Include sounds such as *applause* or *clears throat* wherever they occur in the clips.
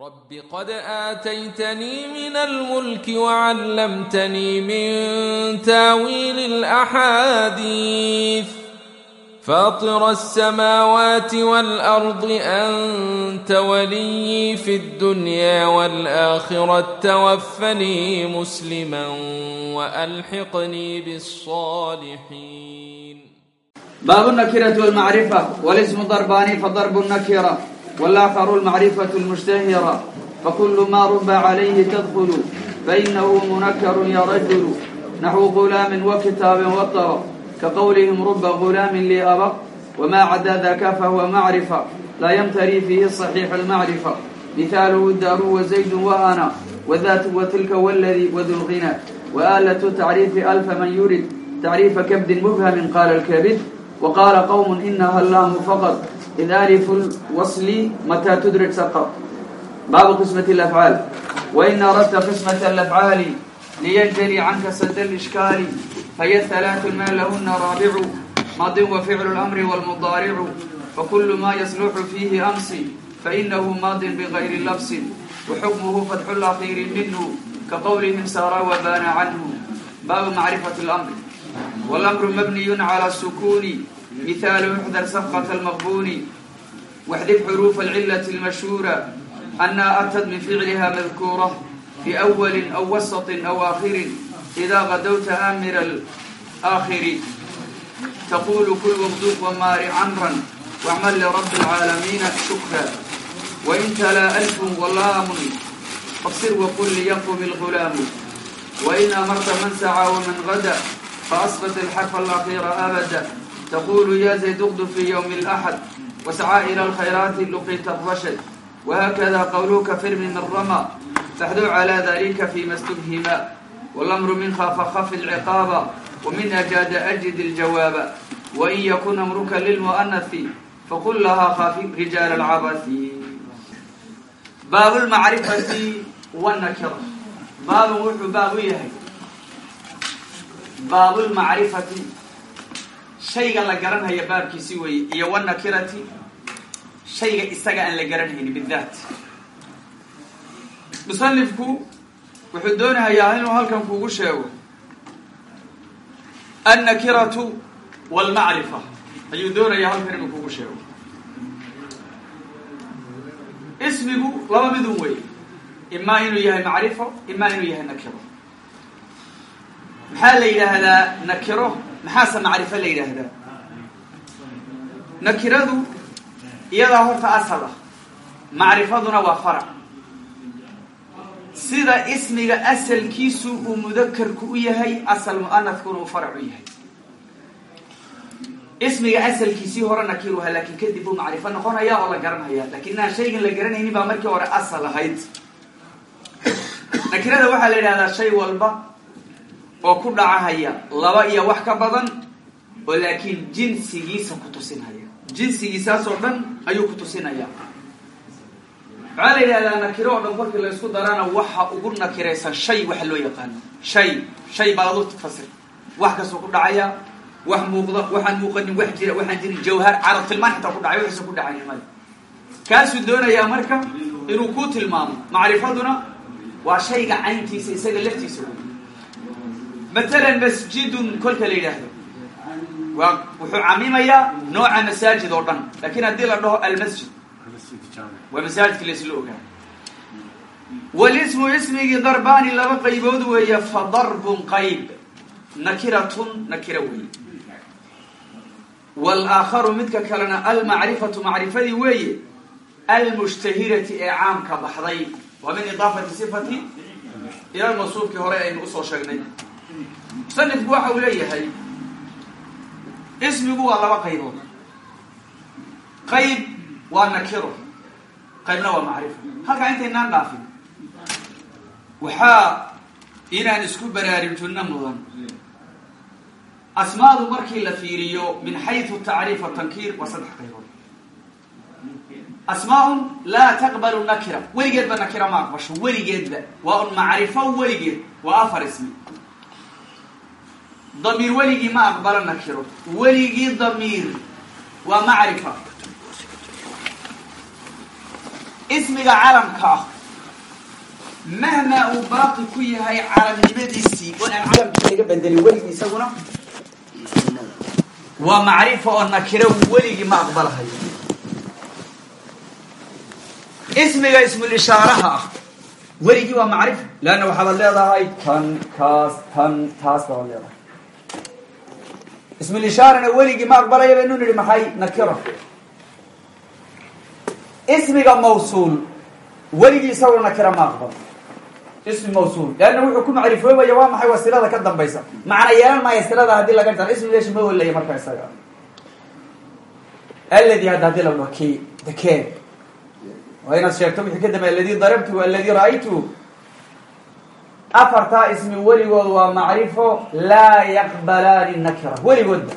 رب قد آتيتني من الملك وعلمتني من تاويل الأحاديث فاطر السماوات والأرض أنت ولي في الدنيا والآخرة توفني مسلما وألحقني بالصالحين باب النكرة والمعرفة والاسم ضربان فضرب النكره والآخر المعرفة المشتهرة فكل ما رب عليه تدخل فإنه منكر يا رجل نحو غلام وكتاب وطر كقولهم رب غلام لي أبق وما عدا ذاك فهو معرفة لا يمتري فيه الصحيح المعرفة مثاله الدار وزيد وأنا وذات وتلك والذي وذو الغنى وآلة تعريف ألف من يرد تعريف كبد مبهم قال الكبد وقال قوم إنها اللام فقط إذ آلف الوصل متى تدرك سقط باب قسمة الأفعال وإن أردت قسمة الأفعال لينجلي عنك سد الإشكال فهي الثلاث ما لهن رابع ماض وفعل الأمر والمضارع وكل ما يصلح فيه أمس فإنه ماض بغير لبس وحكمه فتح الأخير منه كقولهم سار وبان عنه باب معرفة الأمر والأمر مبني على السكون مثال mihaalu ixdar saqata almaqbuuni waxdib xuruufa alcilati almashhuura anaa atad min ficliha madkuura biawalin aw wasatin aw aakhirin idaa qadowta aamira alaakhiri taqulu kul waqduq wamaari camran wacmal lirabbi alcaalamiina shukra wainta laa alfun walaamun faqsir waqul liyaqum ilghulaamu wain amarta man saca waman gada faasbat alxarfa alakhiira abada تقول يا زيد اغد في يوم الأحد وسعى إلى الخيرات لقيت الرشد وهكذا قولك فر من الرمى تحدو على ذلك فيما استبهما والأمر من خاف خف العقاب ومن أجاد أجد الجواب وإن يكن أمرك للمؤنث فقل لها خاف رجال العبث باب المعرفة والنكرة باب وحو باب يهي باب المعرفة shayga la garanhaya baabkiisi weeye iyo wanakirati shayga isaga aan la garanhayni bidaat musanifku wuxuu doonahayaa inuu halkan kugu sheego annakiratu walmacrifa ayuu doonayaa halkan inuu kugu sheego. Ismigu laba midun weeye. Imaa inuu yahay macrifo imaa inuu yahay nakiro. Maxaa la yidhaahdaa nakiro maxaase macrifo la yidhaahdaa? Nakiradu iyadaa horta asal ah macrifaduna waa farac. Sida ismiga asalkiisu uu mudakarku u yahay asal mu'anafkuna uu farac u yahay. Ismiga asalkiisii hore nakiruha laakiin kadib buu macrifo noqonaya oo la garanhaya laakiin inaan shaygan la garanaynin baa markii hore asal ahayd. Nakirada waxaa la yidhahdaa shay walba oo ku dhacahaya laba iyo wax ka badan oo laakiin jinsigiisa ku tusinaya. Jinsigiisaasoo dhan ayuu ku tusinaya. Maxaa la yidhahdaa nakiro oo dhan kolkii la isku darana waxa ugu nakiraysan shay waxa loo yaqaano shay. Shay baad adu fasir wax kastoo ku dhacaya wax muuqda waxaan muuqanin wax jira waxaan jirin jawhar carab tilmaan xitaa ku dhacay waxaysa ku dhacayn maya. Kaasuu doonayaa marka inuu ku tilmaamo. Macrifaduna waa shayga cayntiisa isaga laftiisa matalan masjidun kolka la yidhaahdo. Waa wuxuu camimayaa nooca masaajid oo dhan. Lakin haddii la dhaho almasjid. Waa masaajidka laisla ogaa walismu ismigii darbaani laba qaybood weeye fa darbun qayb. Nakiratun nakira weeye walaakharu midka kalena almacrifatu macrifadii weeye almushtahirati ee caamka baxday. Waa min idaafati sifati ila masuubkii hore aynu u soo sheegnay musanifku waxa uu leeyahay ismigu waa laba qaybood. Qayb waa nakiro qaybna waa macrifo. Halkaa intaynaan dhaafin waxaa inaan isku baraarujinno mudan. Asmaadu markii la fiiriyo min xayثu tacriif tankiir waa saddex qaybood. Asmaaun laa taqbalu nakira weligeedba nakira ma aqbasho weligeedba waa un macrifo weligeed. Waa afar ismi damiir weligii ma aqbalo nakiro. Weligii damiir waa macrifa. Ismiga calamka ah mahmaa uu ku yahay calamnimadiisii oon aan calamkii laga isaguna waa macrifa oo nakiro weligii ma aqbalahayo ismiga ismulishaaraha ah weligii waa macrifa. Leanna waxaabad leedahay tan kaas tan taas baad leedahay ismulishaarana weligii ma aqbalaya baynu nidhi maxay? Nakiro ismiga mawsuul weligii isagoo nakira ma aqbalo ismi mawsuul leanna wuxuu ku macrifoobaya waa maxay? Wasilada ka dambaysa. Macna yeelan maayo silada haddii laga jaro ismi meesha ma welaya marka isaga. Aladi hadda haddii la dhaho ki dekee waa inaad sheegto wixii ka dambeya aladi darabtu aladi ra'aytu afartaa ismi weligood waa macrifo laa yaqbalaani nakira weligoodba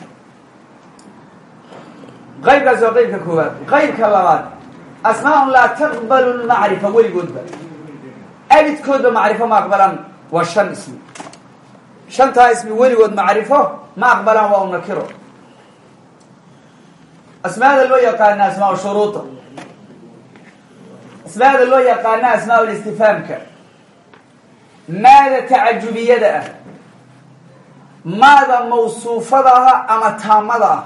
qaybkaas waa qaybka koowaad. Qaybka labaad. Asmaaun laa taqbalu lmacrifa weligoodba abidkoodba macrifo ma aqbalaan waa shan ismi. Shantaa ismi weligood macrifo ma aqbalaan waa u nakiro. Asmaada loo yaqaana asmaa shuruuda asmaada loo yaqaana asmaa listifaamka maada tacajubiyada ah maada mawsuufada ah ama taamada ah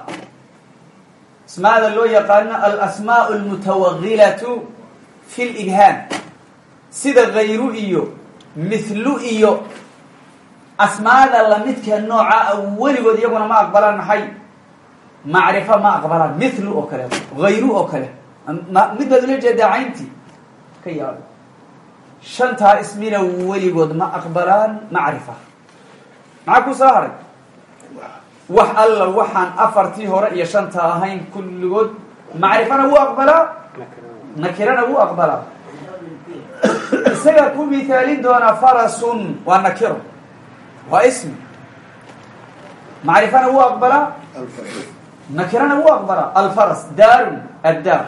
asmaada loo yaqaano alasmaa almutawagilatu fi libhaam sida hayru iyo mithlu iyo asmaada lamidka nooca weligood iyaguna ma aqbalaan maxay macrifo ma aqbalaan mithlu oo kale hayru oo kale mid baad ula jeedaa cayntii ka yaabo shantaa ismina weligood ma aqbalaan macrifa maxaa ku soo haray? Wax alla waxaan afartii hore iyo shanta ahayn kulligood macrifana wuu aqbalaa? Nakirana wuu aqbalaa? Isagaa ku mithaalin doonaa farasun waa nakiro waa ismi. Macrifana wuu aqbalaa? Nakirana wuu aqbalaa? Alfaras daarun addaar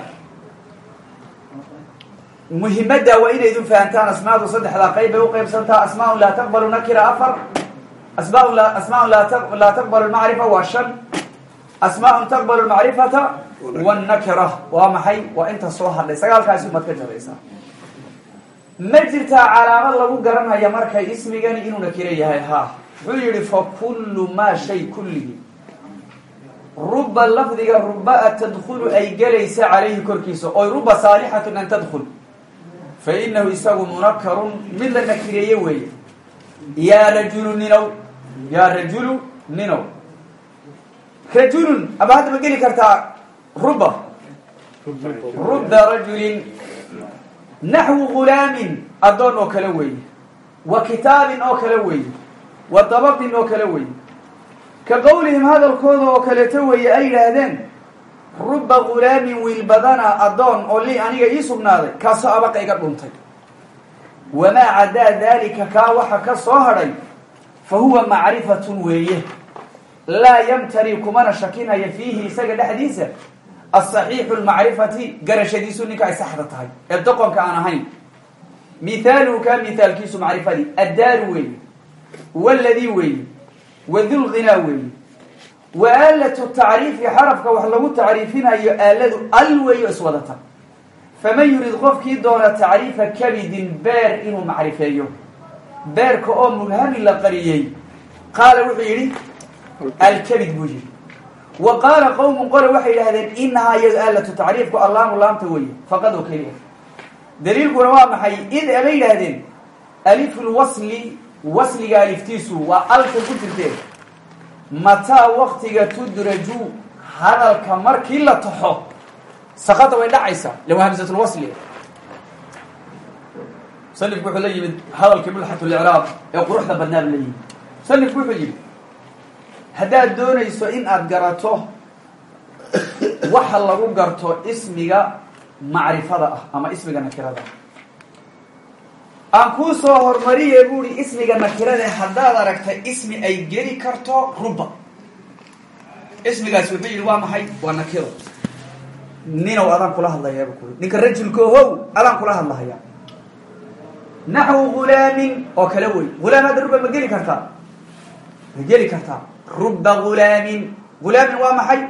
muhimadda waa inay idin fahantaan asmaadu saddexdaa qayb bay uqaybsantaa asmaaun laa taqbalu nakira afar asmaaun laa taqbalu macrifa waa shan asmaaun taqbalu macrifata wanakira waa maxay? Waa inta soo hadhay sagaalkaasi umaad ka jaraysaa ma jirtaa calaamad lagu garanhaya markay ismigani inuu nakiro yahay ha. Wuxuu yihi fa kullu maa shay kulligii ruba lafdiga ruba-a tadkulu ay gelaysa calayhi korkiisa oy ruba saalixatun an fa inahu isagu munakarun mid la nakireeye weeye yaa rajulu ninow yaa rajulu ninow rajulun aba hadda ma geli kartaa ruba ruba rajulin naxwu gulaamin addoon oo kale weeye wa kitaabin oo kale weeye wa dabaqin oo kale weeye ka qowlihim hadalkooda oo kaleeto weeye ay yidhaahdeen ruba gulaamin wiil badana addoon oo li aniga ii sugnaaday kaasoo abaqa iga dhuntay. Wamaa cadaa daalika kaa waxa ka soo hadhay fa huwa macrifatun weeye. Laa yamtari kumana shakinaya fiihi isaga dhexdiisa. Asaxiixu lmacrifati garashadiisu ninka ay saxda tahay ee doqonka aan ahayn. Mithaaluhu kaa mithaalkiisu macrifadii addaaru weeye waladii weeye wadulghinaa weeye wa aalatu tacriifi xarafka wax lagu tacriifinayo aaladu al weeyo iswadata faman yurid qofkii doona tacriifa kabidin beer inuu macrifeeyo beerka oo mubhamin la qariyey qaala wuxuu yidhi alkabid buu yidhi wa qaala qowmun qole waxay yidhahdeen inahaa iyado aalatu tacriifku allaamu laamta weeye faqad oo keliya daliilkuna waa maxay id abay yidhaahdeen alifulwasli wasliga aliftiisu waa alka ku jirteen mataa waktiga tudraju hadalka markii la taxo sakada way dhacaysaa ila waa hamsatulwasli musanifku wuxuu la yimid hadalkii mulxatulicraab ee quruxda badnaab la yimid. Musanifku wuxuu yidhi haddaad doonayso in aada garato waxa lagu garto ismiga macrifada ah ama ismiga nakirada aan kuu soo hormariye buuhi ismiga nakirada haddaad aragta ismi ay geli karto ruba ismigaasi wuxuu yidhi waa maxay? Waa nakiro. Ninow adaan kula hadlayaaba ku ninka rajulka how adaan kula hadlahaya naxwu gulaamin oo kale wey gulaam hadda ruba ma geli kartaa? Ma geli kartaa. Ruba gulaamin gulaamin waa maxay?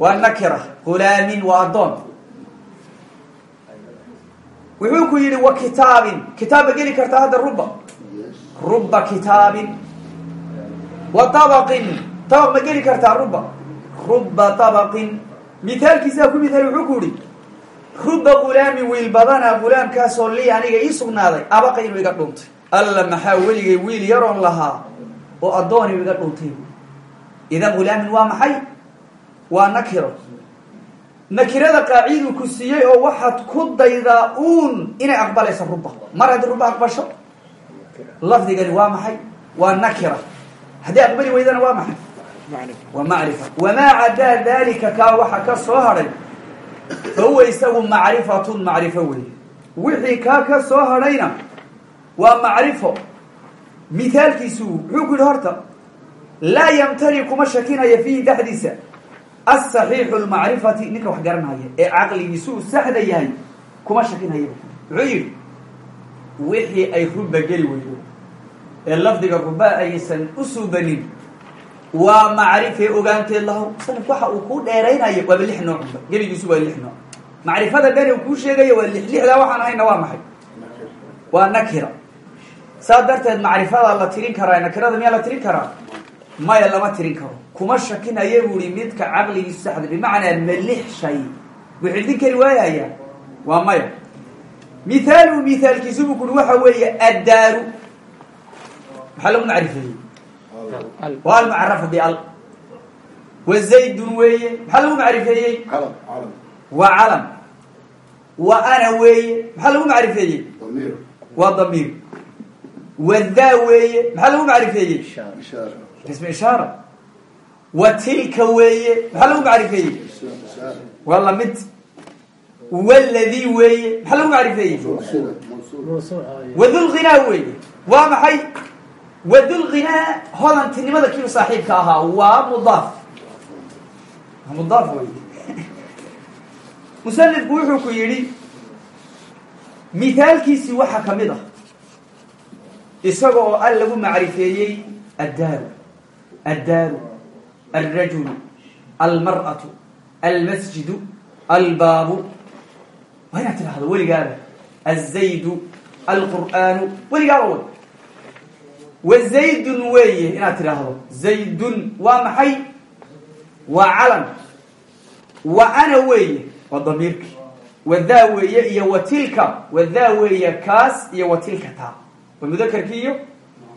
Waa nakira. Gulaamin waa addoon wuxuu ku yidhi wa kitaabin. Kitaab ma geli kartaa hadda ruba ruba kitaabin. Wa abaqin abaq ma geli kartaa ruba ruba abaqin mithaalkiisaa ku mithaal wuxuu ku yihi ruba gulaamin wiil badana gulaamkaasoo lii aniga ii sugnaaday abaqa inuu iga dhuntay. Alla maxaa weligay wiil yaroon lahaa oo addoon iga dhuntay? Idan gulaamin waa maxay? Waa nakiro nakirada qaaciduu ku siiyey oo waxaad ku daydaa uun inay aqbalayso ruba mar haddii ruba aqbasho lafdigani waa maxay? Waa nakira. Haddii aqbali weydana waa maxay? Waa macrifa. Wamaa cadaa dalika kaa waxa ka soo hadhay fa huwa isagu macrifatun macrifo weeye. Wixii kaa ka soo hadhayna waa macrifo. Mithaalkiisu wuxuu ku yidhi horta laa yamtani kuma shakinaya fiihi dhexdiisa asaxiixu lmacrifati ninka wax garanhaya ee caqligiisu uu saxda yahay kuma shakinaya wuxuu yidhi wixii ay ruba geli weydo ee lafdiga ruba aysan u suubanin waa macrifee ogaanteed lahow sanif waxa uu kuu dheeraynayo waaba lix noocba gebigiisu waa lix nooc macrifada dhan uu kuu sheegayo waa lix lixdaa waxaan ahayna waa maxay waa nakira saas darteed macrifada la tirin karaa nakirada miyaa la tirin karaa maya lama tirin karo kuma shakinaya buu ihi midka caqligiisu saxda bimacnaa ma lix shay. Wixildin kari waayaya waa maya. Mithaalu mithaalkiisu buu kuhi waxa weeye addaaru. Maxaa lagu macrifeeyey waa almucarafu bial wa zaydun weeye. Maxaa lagu macrifeeyey waa calam. Wa ana weeye. Maxaa lagu macrifeeyey waa damiir. Wadaa weeye. Maxaa lagu macrifeeyey ism ishaara wa tilka weeye maxaa lagu macrifeeyey? Waa la mid waladii weeye maxaa lagu macrifeeyey? Wadulghinaa weeye. Waa maxay? Wadulghinaa hodantinimada kiiu saaxiibka ahaa waa mudaaf. Mudaaf wey *laughs* musanifku wuxuu ku yidhi mithaalkiisii waxaa ka mid ah isaga oo al lagu macrifeeyey addaaru alrajulu almar'atu almasjidu albaabu waa inaad tidhahdo weligaaba azaydu alqur'aanu weligaaba way wa zaydun weeye inaad tidhaahdo zaydun waa maxay waa calan wa ana weeye waa damiirki wadaa weeye iyo wa tilka wadaa weeye kaas iyo wa tilka taa waa mudakarkii iyo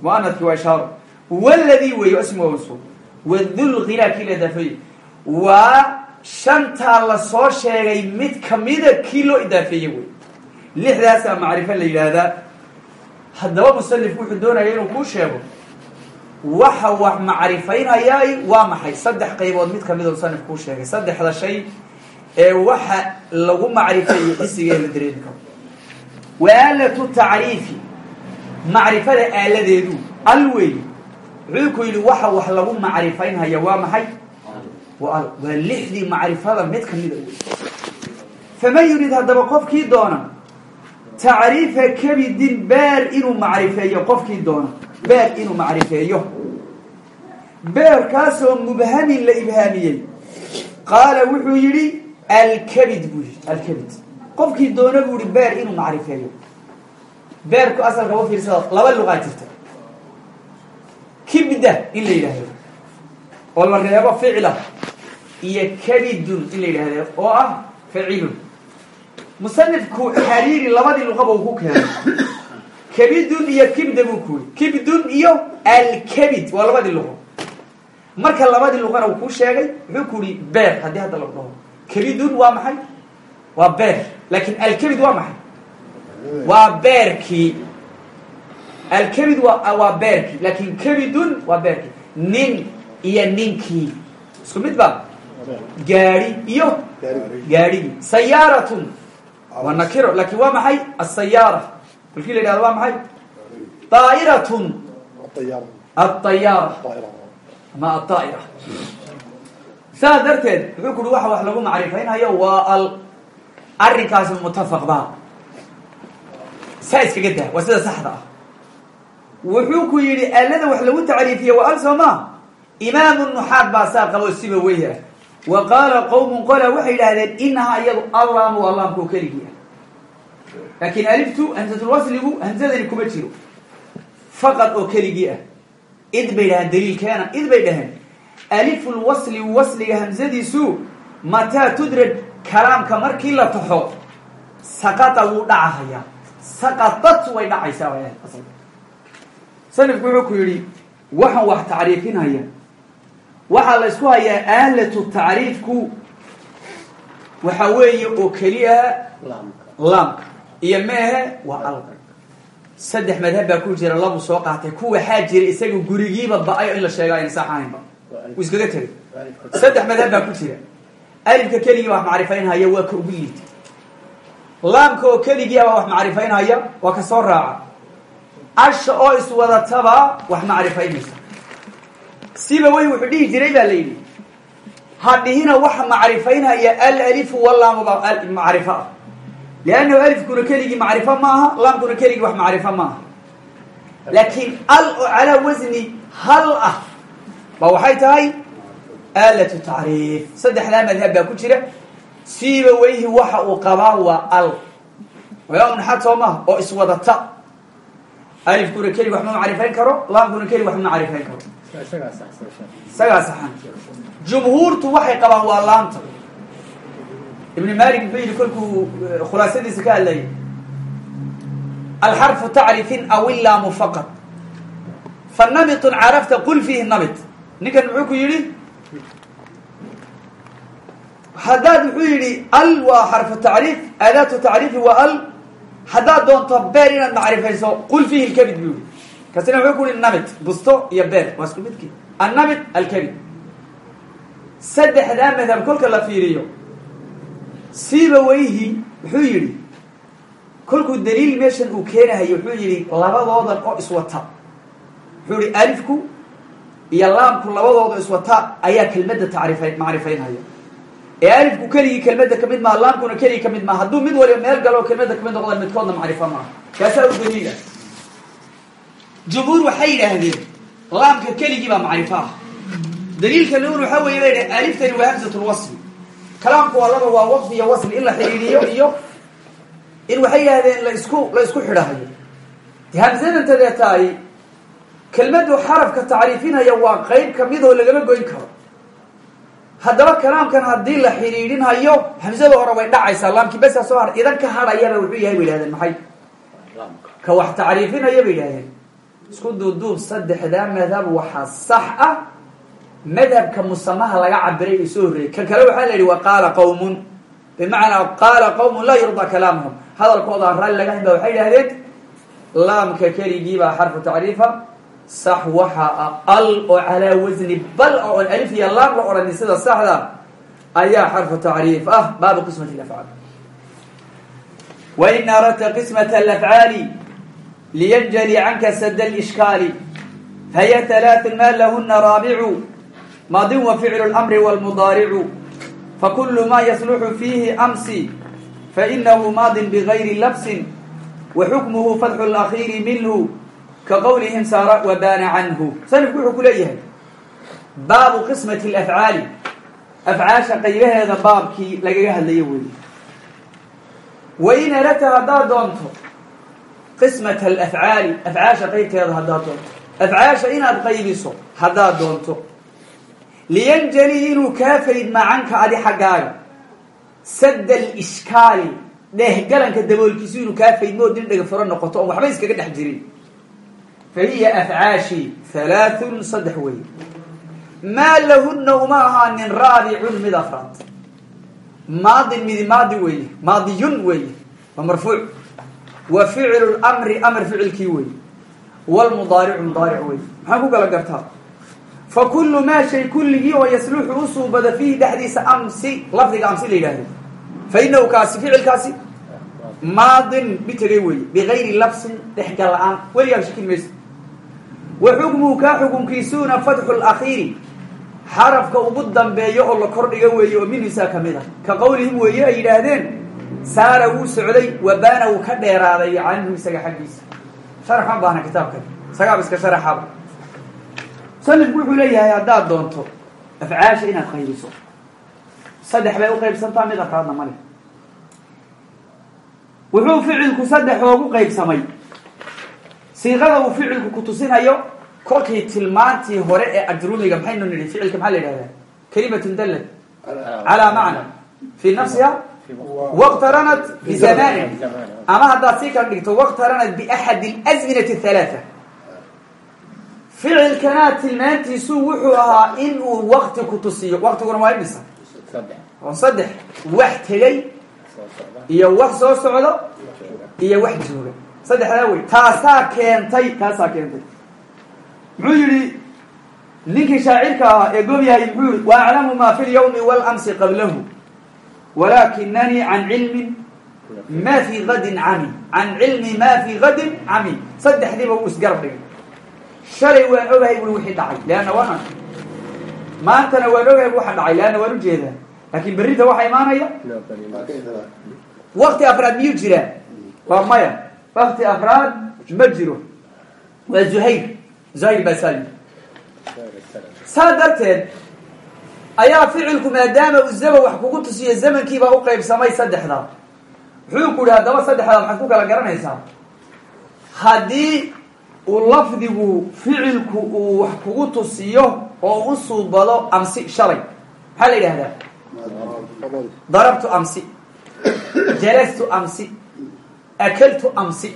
muanadkii waa ishaaro waladii weeye ismu mansuub wadulghinaa kii la idaafeeyey waa shantaa la soo sheegay mid kamida kii loo idaafeeyey wey. Lixdaasaa macrifo la yidhaahdaa haddaba musanif wuxuu doonaya inuu kuu sheego waxa wax macrifaynayaay waa maxay? Saddex qaybood mid kamida musanif kuu sheegay. Saddexda shay ee waxa lagu macrifeeyey xisigee la dareemi karo. Tacriifi macrifada aaladeedu al wey wuxuu ku yidhi waxa wax lagu macrifaynhaya waa maxay? Waa lixdii macrifada mid kamida wey faman yurid haddaba qofkii doona tacriifa kabidin beer inuu macrifeeyo qofkii doona beer inuu macrifeeyo. Beerkaasoo mubhamin la ibhaamiyey. Qaala wuxuu yidhi alkabid buu yidhi alkabid. Qofkii doona buu yihi beer inuu macrifeeyo. Beerku asalka u fiirsada laba luqaa jirta kibda in la yidhaahdo oo la reebo ficla iyo kabidun in la yidhaahdo oo ah facilun musanifku xariiri labadii luqaba uu ku keenay kabidun iyo kibda buu ku? Yiri kibdun iyo alkabid waa labadii luqo marka labadii luqana uu kuu sheegay wuxuu ku yihi beer haddii hadda lagu dhaho kabidun waa maxay waa beer laakin alkabid waa maxay waa beerkii alkabid waa waa beerkii laakin kabidun waa beerkii nin iyo ninkii isku mid ba? Gaadi iyo? Gaadhigii sayaaratun waa nakiro laakiin waa maxay asayaara kolkii la yidhahdo waa maxay daa'iratun aayaara ama adaa'ira saas darteed wuxuu kuhi waxa wax lagu macrifaynhayo waa arrinkaasi mutafaq ba. Saa iskaga dah ah wuxuu ku yidhi alada wax lagu tacriifiye waa al soo ma? Imaamu nuxaad baa saa qabo siba wey ah wa qaala qowmun qola waxay yidhahdeen inahaa iyadu allaamu allaamkuu keligii ah laakiin aliftu hamsatulwasligu hamsadani kuma jiro. Faqad oo keligii ah. Id bay dhaheen daliilkeena id bay dhaheen alifulwasli wasliga hamsadiisu mataa tudrad kalaamka markii la taxo saqata wuu dhacahayaa. Saqadat way dhacaysaa sanifku wuxuu ku yidhi waxaan wax tacriifinaya. Waxaa la ysku hayaa aalatu tacriifku waxa weeye oo keliya laamka iyo meehe waa al saddex madhab baa ku jira labu soo qaatay. Ku waxaa jira isaga gurigiiba ba'ay in la sheega ayna sax ahaynba wuu iskaga tegay saddex madhab baa ku jira. Alifka keligii baa wax macrifaynhaya waa ka ugu liitay laamka oo keligiiaba wax macrifaynhaya waa ka soo raaca asha oo iswadataba wax macrifaynaysa siba wey wuxuu dhihi jiray baa la yidhi. Hadhihina waxa macrifaynhaya alalifu walaamu baa macrifo ah liannahu alifkuna keligii macrifo ma aha laamkuna keligii wax macrifo ma aha. Laakiin al oo calaa hal ah ba waxay tahay aalatu tacriif. Saddexdaa madhab baa ku jira. Siiba weyhi waxa uu qabaa waa al. Waa naxad soo maha oo alifkuna kelig wax ma macrifayn karo laamkuna kelig wax ma macrifayn karo isagaa saxan jumhuurtu waxay qabaan waa laamta ibn malik muxuu yidhi kolkuu khulaasadiisa ka hadlayay alxarfu tacrifin aw illaamu faqad fa namitun carafta qul fiihi namit ninkan muxuu ku yidhi haddaad muxuu yidhi al waa xarfu haddaad doonto beer inaad macrifayso qul fiihi lkabid buu yihi kasina wuxuu ku yihi namit busto iyo beer. Waa isku midkii. Annamit alkabid. Saddexdaa madhab kolka la fiiriyo. Siiba weyhi wuxuu yidhi kolkuu daliil meeshan uu keenahayo wuxuu yidhi labadoodan oo iswata wuxuu yihi alifku iyo laamku labadooda iswata ayaa kelmadda tacrifa macrifaynhaya ee alifku keligii kelmadda ka mid maaha laamkuna keligii ka mid maaha hadduu mid waliba meel galo kelmadda ka mid noqda midkoodna macrifo maaha. Kaasaa u daliil ah jumhuur waxay yidhaahdeen laamka keligii baa macrifo ah. Daliilka lun waxaa weeye bay dhah aliftani waa hamsatulwasli kalaamku waa laba waa waqfi iyo wasli in la xidhiidhiyo iyo in waxay yidhahdeen la isku la isku xidhahayo hamsadantadetaay kelmaddu xarafka tacriifinaya waa qeyb ka mid oo lagama goyn karo haddaba kalaamkan haddii la xidhiidhinhayo hamsada hore way dhacaysaa laamkii besa soo har idan ka hadhayaba wuxuu yahay bay yidhahdeen maxay? Ka wax tacriifinaya bay yidhahdeen. Isku duuduub saddexdaa madhab waxaa sax ah. Madhabka musamaha laga cabiray ee soo horreeyey kan kale waxaa la yidhi wa qaala qawmun. Bimacnaa qaala qawmun laa yurdaa kalaamahum. Hadalkooda aan raalli laga hayn ba waxay yidhahdeen laamka keligiibaa xarfu tacriifa sax waxa ah al oo calaa wasni bal oo on alif iyo laam la odhanin sida saxda ayaa xarfu tacriif ah baabu qismati afcaal wain aradta qismata alafcaali liyanjali canka sada lishkaali fahiya halaaثun ma lahuna raabicu maadin wa ficlu اlamri wاlmudaaricu fakulu ma yasluxu fiihi amsi fainahu maadin bigayri labsin waxukmuhu fatxu اlakhiiri minhu ka qowlihim saara wabaana canhu sanifku wuxuu ku leeyahay baabu qismati alafcaali afcaasha qaybaheeda baabkii lagaga hadlayo weeye wain aragta haddaad doonto qismata alafcaali afcaasha qaybteeda haddaad doonto afcaasha inaad qaybiso haddaad doonto liyanjali inuu kaa faydma canka adi xaggaaga sadda alishkaali dheehgalanka daboolkiisu inuu kaa faydmo oo din dhega furo noqoto oon waxba iskaga dhex jirin fahiya afcaashi halaathun saddex wey maa lahuna uma ahaanin raabicun mid afraad maadin midi maadi weeye maadiyun weeye waa marfuuc wa ficlu lmri amr ficilkii weeye wlmudaaricu mudaaric wey maxaan ku kala gartaa fa kullu maa shay kulligii oo yasluxu u suubada fiihi dhexdiisa amsi lafdiga amsi la yidhaahdo fa inahu kaasi ficilkaasi maadin mid tegay weeye bigayri labsin dhexgal la'aan weligaa shakin maysa wa xukmuhu kaa xukunkiisuuna fatxu lakhiiri xarafka ugu dambeeyo oo la kordhiga weeye oo minhisaa ka mid a ka qowlihim weeye ay yidhaahdeen saara wuu socday wabaana wuu ka dheeraaday canhu isaga xaggiisa sharax ma baahna kitaabkan isagaaba iska sharaxaba sanifku wuxuu leeyahay haddaad doonto afcaasha inaad qaybiso saddex bay u qaybsantaa mid afraadna male wuxuu ficilku saddex oogu qaybsamay siiqada uu ficilku ku tusinayo kolkii tilmaantii hore ee ajrumiga maxaynu nidhi? ficilka maxaa la yidhahdaa? kalimatun dallat calaa macna. Fii nafsiha? waqtaranat bizamanin ama haddaad sii kala dhigto waqtaranat biaxadi alazminati athalaatha ficilkana tilmaantiisu wuxuu ahaa in uu wakti ku tusiyo. Waktiguna waa imisa? Saddex. Wax tegay iyo wax soo socdo iyo wax jooga. Saddexdaa wey taasaa keentay taasaa keentay muxuu yihi ninkii shaacirka ahaa ee gobyahay muxuu yihi wa aclamu ma fi lyawmi walamsi qablahu walakinanii can cilmin ma fi gadin cami can cilmi ma fi gadin cami saddexdiiba wuu isgarab dhigay. Shalay waan ogahay bui wixii dhacay leanna waan maantana waan ogahay bu waxa dhacay leanna waan u jeedaa laakin berrinta waxaa imaanaya? Wakti afraad miyuu jiraa? Waa maya. Wakti afraad ma jiro. Waa zuhayr zuhayr baa saali saa darteed ayaa ficilku maadaama uu zaman wax kugu tusiyo zamankiibaa u qaybsamay saddexdaa wuxuu ku yihi haddaba saddexdaa maxaad ku kala garanaysaa. Haddii uu lafdigu ficilku uu wax kugu tusiyo oo u suubado amsi shalay. Maxaa la yidhahdaa darabtu amsi. Jalastu amsi. Akaltu amsi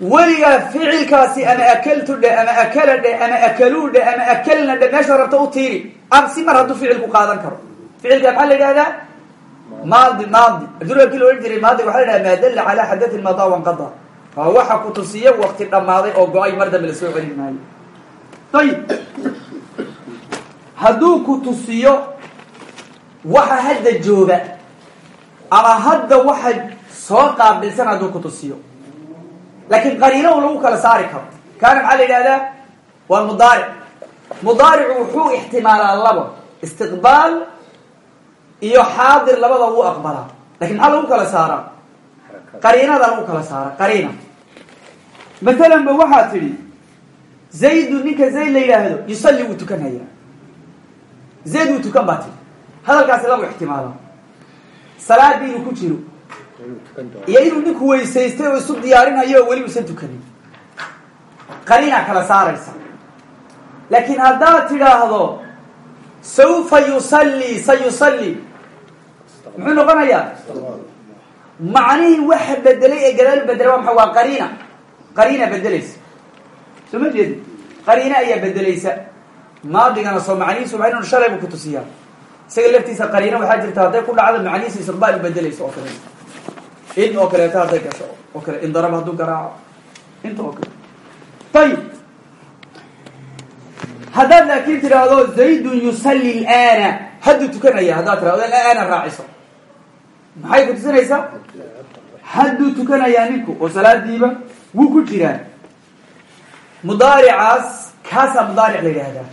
weligaa ficilkaasi ama akaltu dhe ama akala dhe ama akaluu dhe ama akalna dhe meesha rabta u tiiri amsi mar hadduu ficilku qaadan karo. Ficilka maxaa la yidhahdaa? Maadi maadi. Adurkii la odhan jiray maadiga waxa la yidhahda maa dalla calaa xadatin madaa wanqada waa waxa ku tusiya wakti dhammaaday oo go'ay mar dambe la soo celin maayo. Ayib hadduu ku tusiyo waxa hadda jooga ama hadda waxa soo qaabilsan hadduu ku tusiyo laakiin qariino u lagu kala saari karo. Kaana maxaa la yidhahdaa waa mudaaric. Mudaaricu wuxuu ixtimaalaa labo. Istiqbaal iyo xaadir labada wuu aqbalaa. Lakin maxaa lagu kala saaraa? Qariinada lagu kala saara qariina. Matalan ba waxaa tidhi zaydu ninka zayd la yidhaahdo yusalli wuu tukanhayaa zayd wuu tukan baa tidhi. Hadalkaasi lagu ixtimaala salaadii inuu ku jiro iyo inuu ninku weysaystay oo isu diyaarinayo oo weli usan tukanin. Qariinaa kala saaraysa. Laakiin haddaad tidhaahdo saufa yusalli sayusalli muxuu noqonayaa? Macnihii waxa bedelay ee gadaal bedelay waa maxay? Waa qariina. Qariina bedelaysa soo ma jeedi qariina ayaa bedelaysa maadigana soo macnihiisu maxay inu shalay buu ku tusiyaa. Isaga laftiisa qariina waxaa jirta hadday ku dhacdo macnihiisa istiqbaal u bedelaysa oo kale in oo kaleeto hadday gasho oo kale in darab hadduu garaaco. Inta oo kale. Ayib haddaad laakiin tidhaahdo zaydun yusalli lana hadduu tukanaya haddaad tirahdo aana raaciso. Maxay ku tusinaysaa? Hadduu tukanayaa ninku oo salaadiiba wuu ku jiraa mudaaricaas kaasaa mudaaric la yidhaahdaa.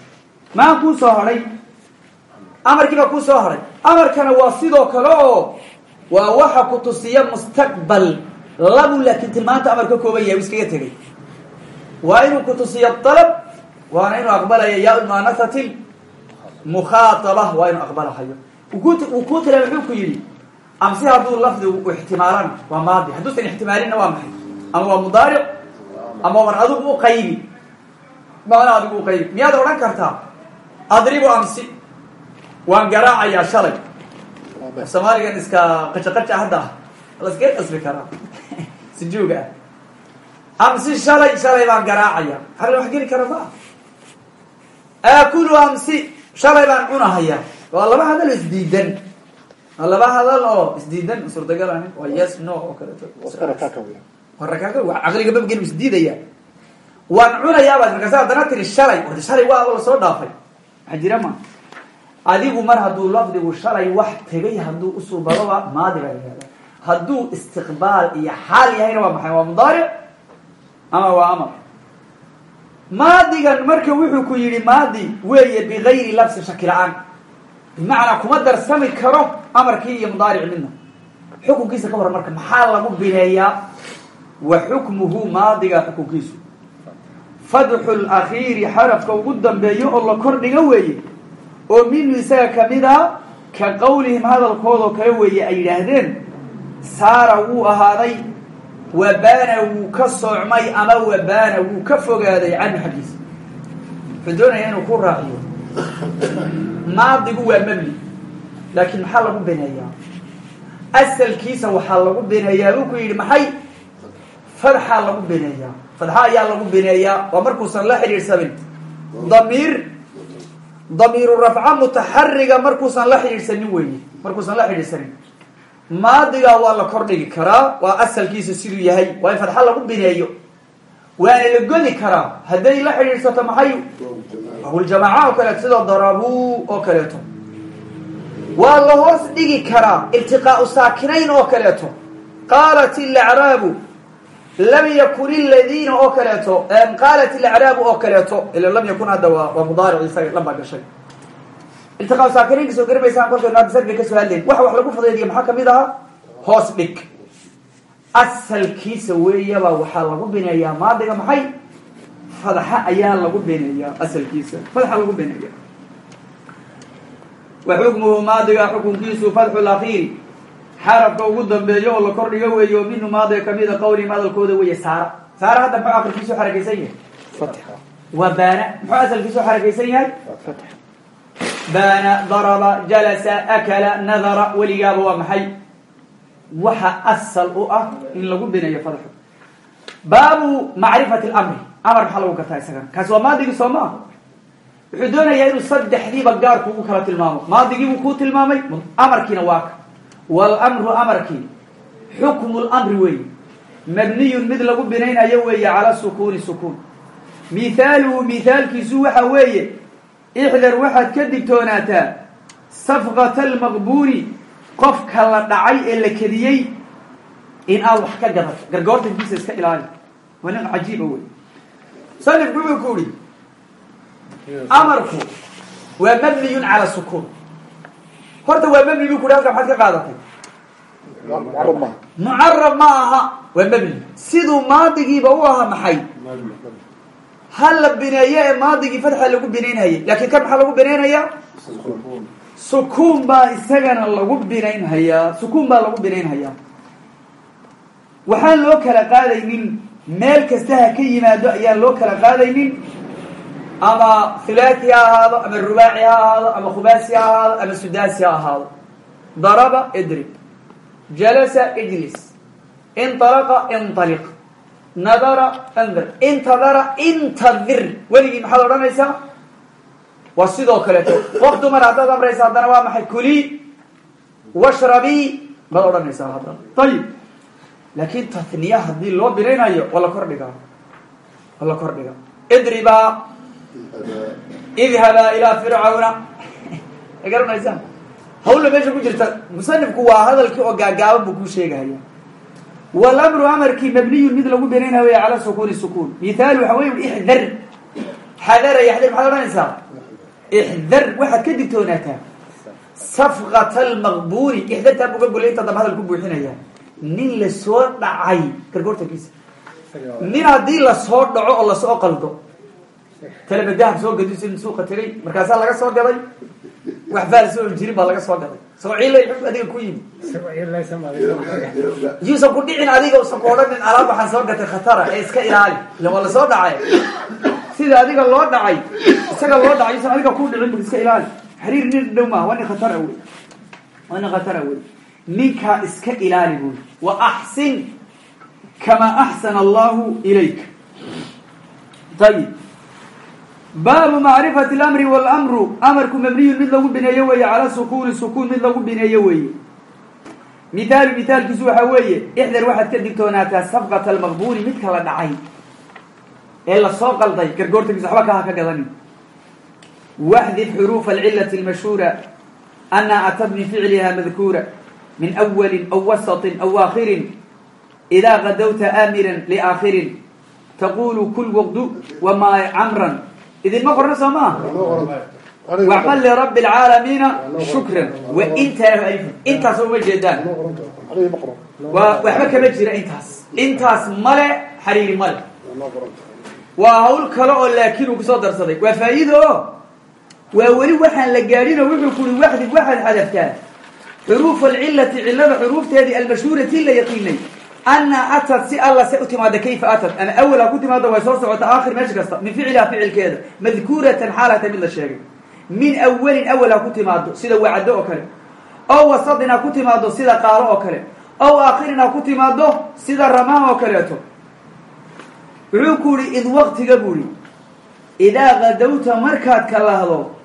Maa kuu soo hadhay amarkiibaa kuu soo hadhay amarkana waa sidoo kale oo waa waxa ku tusiya mustaqbal. Labu laakiin tilmaanta amar ka kooban yahay u iskaga tegay. Waa inuu ku tusiyo dalab waana inuu aqbalaya yaa muanathati mukhaataba waa inuu aqbalahayo. Uu ku tila wuxuu ku yidhi amsi hadduu lafdigu ixtimaalana waa maadi. Hadduusan ixtimaalinna waa maxay? Ama waa mudaaric? Ama war adigu u qaybi? Macna adigu u qaybi. Miyaad odhan kartaa? Adribu amsi. Waan garaacayaa shalay soomaaligan iska qaja-qaja hadda. Laskaga qasbi karaa sijuuga ah amsi shalay shalay baan garaacaya. Hal wax geli kara maa aakulu amsi shalay baan cunahayaa. Waa laba hadal isdiidan waa laba hadal oo isdiidan suurtagal waa yes no oo kaleeto warakaaka waa caqliga babgelu isdiidaya waan cunayaabaa markaasa haddana tiri shalay. Warta shalay waa la soo dhaafay. Jira ma adigu mar hadduu lafdigu shalay wax tegay hadduu usuubadoba maadi baa yihahda hadduu istiqbaal iyo xaal yahayna waa maxay? Waa mudaaric ama waa amar maadigan marka wuxuu ku yidhi maadi weeye bigayri labsi shaki la'aan. Bimacnaa kuma darsami karo amarkii iyo mudaaric midna. Xukunkiisa ka waran marka maxaa lagu bineeyaa? Wa xukmuhu maadiga xukunkiisu. Fadxu lakhiiri xarafka ugu dambeeyo oo la kordhigo weeye oo minhu isaga ka mid a ka qowlihim hadalkoodoo kale weeye ay yidhaahdeen saara wuu ahaaday wabaana wuu ka soocmay ama wabaana wuu ka fogaaday canhu xaggiisa. Wuxuu doonaya inuu ku raaciyo. Maadigu waa mabni laakiin maxaa lagu bineeyaa asalkiisa waxaa lagu bineeyaa buu ku yidhi maxay? Fadxaa lagu bineeyaa fadxa ayaa lagu bineeyaa waa markuusan la xidhiidhsamin. Damiir damiiru rafca mutaxariga markuusan la xidhiidhsanin weeye markuusan la xidhiidhsanin. Maadiga waa la kordhigi karaa waa asalkiisa siduu yahay waa in fadxa lagu bineeyo. Waana la godi karaa hadday la xidhiidhsato maxay? Wahuljamaaca oo kaleeto sidoo darabuu oo kaleeto. Waa la hoos dhigi karaa iltiqaau saakinayn oo kaleeto. Qaalat ilacraabu lam yakun iladiina oo kaleeto qaalat ilacraabu oo kaleeto. Ila lam yakun hadda waa mudaaric isaga lambaa gashay. Iltiqaau saakinaynka soo garamaysaan kolkaynu hadda sarfi ka soo hadlayn waxa wax lagu fudaydiya maxaa ka mid ahaa? Hoos dhig. Asalkiisa weeyaba waxaa lagu bineeyaa maadiga maxay? Fadxa ayaa lagu bineeyaa asalkiisa. Fadxa lagu bineeya wa xukmuhu maadiga xukunkiisu fatxu lakhiiri xarafka ugu dambeeyo oo la kordhigo weeye oo minhu maadiga kamida qawlihim hadalkooda weeye saara. Saara hadda muxuu akrkiisu xarakaysan yahay? Waa baana. Muxuu asalkiisu xarakaysan yahay? Baana daraba jalasa akala nadara weligaaba waa maxay? Waxa asal u ah in lagu bineeyo fadxu. Baabu macrifati lamri amar maxaa lagu gartaa isagana kaasi waa maadigii soo wuxuu doonayaa inuu saddexdiiba gaarku ugu kala tilmaamo. Maadigiibuu kuu tilmaamay amarkiina waa ka wاlmru amarkii xukmu lmri weeye mabniyun mid lagu binaynayo weeye cala sukuuni sukuun mihaaluhu mihaalkiisu waxa weeye ixdar waxaad ka digtoonaataa safqata almaqbuuni qofka la dhacay ee la kediyey in aad wax ka gadato gargoortankiisa iska ilaali. Waa nin cajiiba wey sanifku wuxuu ku uhi amarku waa mabniyun cala sukuun horta waa mabni bu kuhi halka maxaad ka qaadatay? Mucarab ma aha waa mabni. Siduu maadigiiba u ahaa maxay? Ha la bineeyo ee maadigii fatxa lagu binaynhayay laakiin kan maxaa lagu binaynhayaa sukuun baa isagana lagu binaynhayaa sukuun baa lagu binaynhayaa waxaan loo kala qaadaynin. Meel kasta ha ka yimaado ayaan loo kala qaadaynin ama thulathi ha ahaado ama rubaaci ha ahaado ama khubaasi ha ahaado ama sudaasi ha ahaado daraba idrib. Jalasa ijlis inطalaqa inطaliq nadara andir intadara intadir. Weligii maxaad odhanaysaa waa sidoo kaleeto. Qof dumar haddaad amraysa haddana waa maxay? Kulii washrabii baad odhanaysaa haddana ayib laakin tatniya haddii loo binaynayo waa la kordhigaa waa la idhabaa ilaa fircawna ma garanaysaa hawla meesha ku jirta musanifku waa hadalkii oo gaagaaban buu kuu sheegahaya wاlamru amarkii mabniyun mid lagu binaynaya wey cala sukuuni sukuun mithaal waxa wey ixdar xadara yaxdar maxaad odhanaysaa? Ixdar waxaad ka digtoonaataa safqat almaqbuuni ixdartaa buga golay inta dambe hadal ku buuxinaya. Nin la soo dhacay gargoortankiisa nin haddii la soo dhaco oo la soo qaldo talaba dahab soo gadi si suuqa tegay markaasaa laga soo gaday wax faal soo jirin baa laga soo gaday soo ciilay xug adiga ku yimi yuusan ku dhicin adiga usan ku odhanin alaab waxaan soo gatay khatara ee iska ilaali. Ila waa la soo dhacay. Sida adiga loo dhacay isaga loo dhacay yuusan adiga ku dhicin bu iska ilaali. Xiriir nin dhow maa waa nin khatara wey. Waa nin khatara wey. Ninkaa iska ilaali buy wa axsin kamaa axsana allahu ilayk. Ayib baabu macrifati اlamri wاlmru amarku mabniyun mid lagu bineeyo weeye cala sukuuni sukuun mid lagu bineeyo weeye. Mihaalu mihaalkiisu waxaa weeye ixdar waxaad ka digtoonaataa sabqata almaqbuuli midka la dhacay. Ee la soo qalday gargoortankiisa waxba kaha ka gadanin waxdif xuruufa alcilati almashhuura ana ata bificliha madkuura min awalin aw wasatin aw aakhirin idaa qadawta aamiran liaakhirin taqulu kul waqdu wamaa camran idinma qorna soo maa waqal lirabi اlcaalamiina shukran wa intaa intaas uma jeedaan waa waxba kama jira intaas intaas male xariiri male waa hawl kale oo laakiin uu ku soo darsaday waa faa'iido o waa weli waxaan la gaadhinoo wuxuu ku uhi waxdib waxaad xadaftaa xuruuf alcilati cillada xuruufteedii almashhuurati la yaqiinay anna atad si alla se u timaada kayfa atad ama awal ha ku timaado way soo socota aakhir meesha kasta min ficliha ficilkeeda madkuuratan xaalata mid la sheegay min awalin awal ha ku timaado sida wacdo oo kale ow wasadin ha ku timaado sida qaalo oo kale ow aakhirin ku timaado sida ramaa oo kaleeto wuxuu ku yihi id waktiga buu idaa kadawta markaad ka lahdo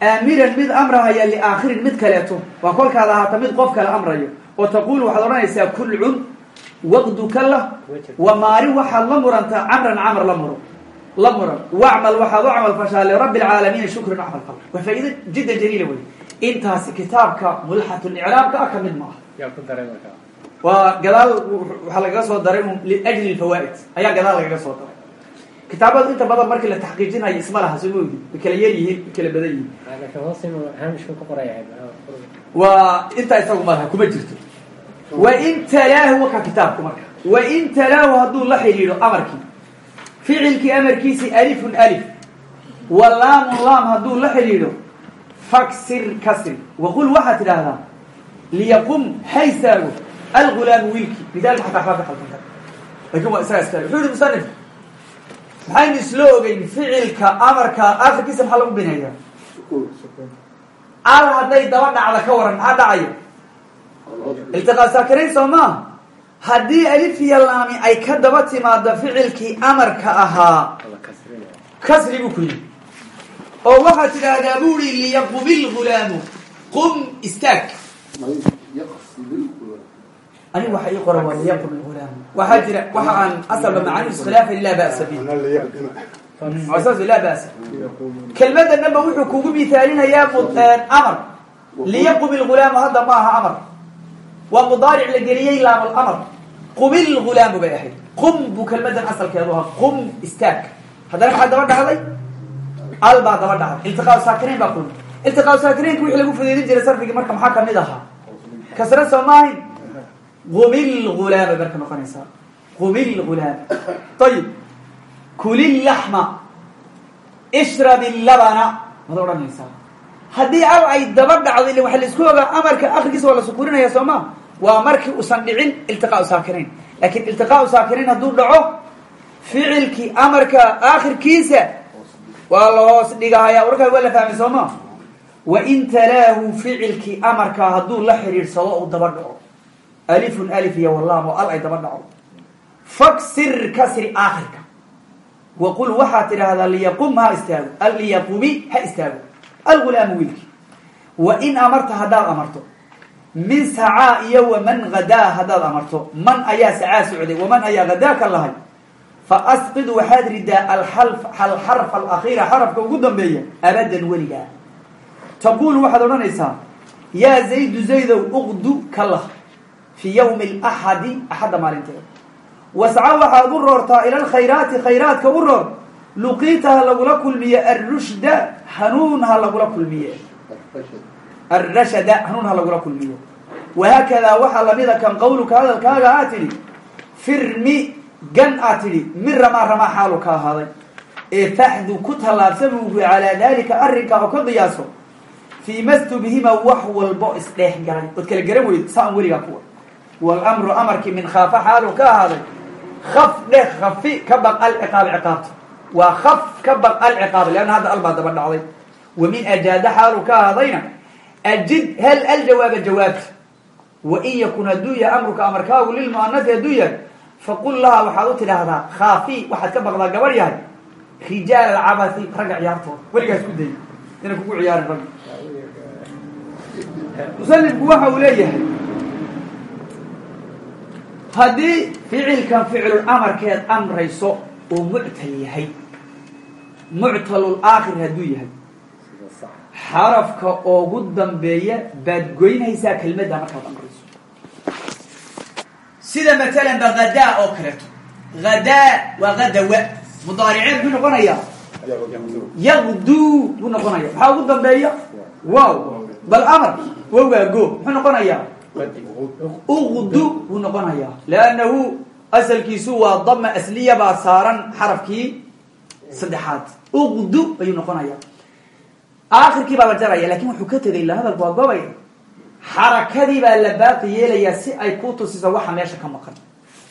aamiran mid amrahaya liaakhirin mid kaleeto waa kolkaad ahaata mid qof kale amrayo oo taquul waxaad odhanaysaa kulcun waqdu kala wa maari waxaad la murantaa camran camr la muro. La muran. Wacmal waxaad u camal fashaa lirabbi alcaalamiina shukran acmal fal waa faa'iida jiddan jaliila wey intaasi kitaabka mulxatulicraabka ah ka mid daray markaa waa gadaal waxaa lagaga soo daray liajli lfawaa'id ayaa gadaal lagaga soo daray. Kitaabadu inta badan markii la taxqiijinayo isma laha soo moodi way kala yar yihiin way kala badan yihiin. Waa intaa isagu malaha kuma jirto wain talaahu wakaa kitaabku marka. Wain talaahu hadduu la xidhiidho amarkii. Ficilkii amarkiisii alifun alif. Wa laamun laam hadduu la xidhiidho. Faksir kasri. Waqul waxaad tidhaahdaa liyaqum haysaago algulaamu wiilki midaalka xataa waxbaa ka? Qaldanka laakiin waa isaga iskale wuxuu yihi musanif maxaynu isla ogeyn ficilka amarka akhirkiisa maxaa lagu bineeyaa al hadday daba dhacda ka waran maxaa dhacaya iltiqaa saakirayn soo maa haddii alif iyo laami ay ka daba timaado ficilkii amarka ahaa. Kasri buu ku yidhi. Oo waxaad tidhaahdaa bu uri liyaqumi lgulaamu qum istaag. Anigu waxa ii qoran waa liyaqum lgulaamu waxaa jira waxa aan asalba macaani iskhilaafay laa ba'sa bi saas laa ba'sa. Kelmadda wuxuu kugu mithaalinayaa amar. Liyaqumi lgulaamu hadda ma aha amar waa mudaaric la geliyey laam lamr qumi lgulaamu bay ahayd qum buu kelmadan asalkeedu ahaa. Qum istaag. Haddana maxaa daba dhacday? Al baa daba dhacday. Iltiqaa saakiriin baa kulmi iltiqaa saakiriinka wixii lagu fudeydin jiray sarfigii marka maxaa ka mid ahaa? Kasre soo maahayn qumi lgulaam bay marka noqonaysaa. Qumi lgulaam ayib kuli haddii al ay daba dhacdo illa waxa la isku ogaa amarka akhrigiisa waa sukurinaya soo ma? Waa markii dhicin iltiqaau saakiriin laakiin iltiqaau saakiriin hadduu dhaco ficilkii amarka aakhirkiisa waa hoos dhigahaya warkaa waa la fahmay soo ma? Wain talaahu ficilkii amarka hadduu la xidhiidhsado u daba dhaco. Alifun alif iyo wallaam oo al ay daba dhaco. Faksir kasri aakhirka. Waqul waxaad tidhaahdaa liyaqum ha istaago. Liyaqumi ha istaago algulaamu wiilki wa in amarta haddaad amarto min sacaa iyo waman hadaa haddaad amarto man ayaa sacaa socday waman ayaa hadaa ka lahay fa asqid waxaad ridaa alxarfa alakhiira xarafka ugu dambeeya abadan weligaa taquul waxaad odhanaysaa yaa zaydu zaydow uqdu ka lah fii yawmi alaxadi axadda maalinteeda wasca waxaad u roortaa ila alkhayraati khayraadka u roor luqiita ha lagula kulmiye alrushda hanuun ha lagula kulmiye. Alrashada hanuun ha lagula kulmiyo wahaakadaa waxaa lamida kan qawluka hadalkaaga aa tidhi firmi gan aa tidhi min ramaa ramaa xaalu ka ahaaday ee faxdu ku tallaabsa buugu calaa daalika arrinkaa oo ka qiyaaso fii mastubhima wax walbo isdheeh galay ood kala garan weydo saan weligaa kuwa walamru amarkii min khaafa xaalu ka ahaaday kaf dheh kafi ka baq waa kaf ka baq alciqaab leanna hadda al baa daba dhacday. Wa min ajaada xaalu ka ahaadayna ajid hal aljawaaba jawaabta wain yakun hadduu yahay amruka amarkaagu lilmu'anasi hadduu yahay faqul laha waxaad u tidhaahdaa khaafi waxaad ka baqdaa gabar yahay rijaal alcabasi ragga ciyaartooda weligaas ku day inay kugu ciyaarin ragga musanifku waxa uu leeyahay haddii ficilkan ficlul amarkeed amrayso uu muctal yahay. Muctalul aakhir hadduu yahay. Xarafka ugu dambeeya baad goynaysaa kelmadda markaad amrayso. Sida matalan ba hadaa oo kaleeto. Hadaa waa hadawa mudaariceen muxuu noqonayaa yaqduu buu noqonaya. Maxaa ugu dambeeya wow bal amar wowgaa go muxuu noqonayaa uqdu buu noqonayaa leannahu asalkiisu waa dama asliya baa saaran xarafkii saddexaad. Uqdu ayuu noqonayaa aakhirkii baa la jaraya laakiin wuxuu ka tegay ila hadalku waa gobay xarakadii baa la baaqi yeelayaa si ay ku tusiso waxa meesha ka maqan.